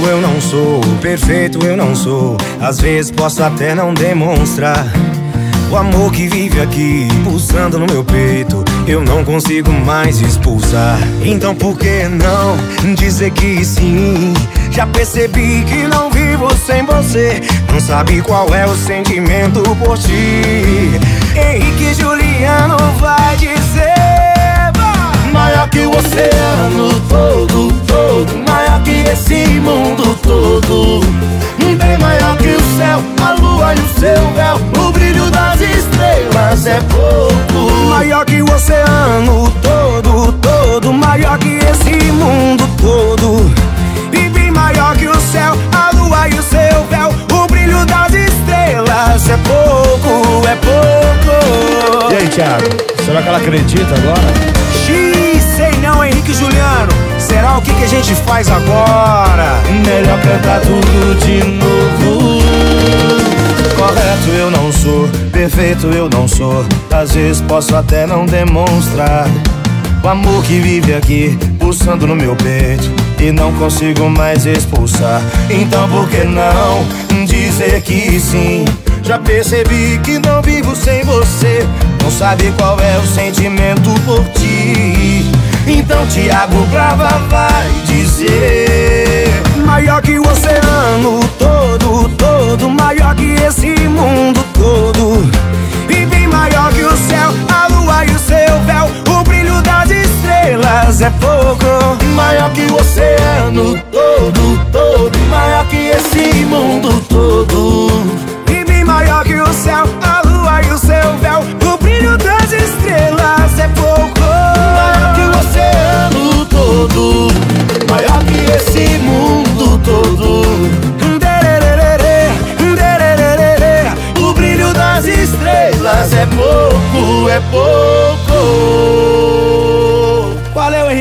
eu não sou, perfeito eu não sou. Às vezes posso até não demonstrar. O amor que vive aqui, pulsando no meu peito, eu não consigo mais expulsar. Então por que não dizer que sim? Já percebi que não vivo sem você. Não sabe qual é o sentimento por ti. Henrique Juliano vai dizer: mundo todo. Bem maior que o céu, a lua e o seu véu. O brilho das estrelas é pouco. Maior que o oceano todo, todo. Maior que esse mundo todo. E bem maior que o céu, a lua e o seu véu. O brilho das estrelas é pouco, é pouco. E aí, Thiago? Será que ela acredita agora? Xiii, sei não, Henrique Juliano. Será o que, que a gente faz agora? Melhor cantar tudo de novo. Correto eu não sou, perfeito eu não sou. Às vezes posso até não demonstrar. O amor que vive aqui, pulsando no meu peito. E não consigo mais expulsar. Então por que não dizer que sim? Já percebi que não vivo sem você. Não sabe qual é o sentimento por ti. Então Tiago Brava vai dizer: Maior que o oceano todo, todo. Maior que esse mundo todo. E bem maior que o céu, a lua e o seu véu. O brilho das estrelas é pouco. Maior que o oceano todo,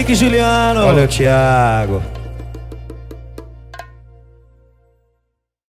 Henrique Juliano. Valeu, Thiago.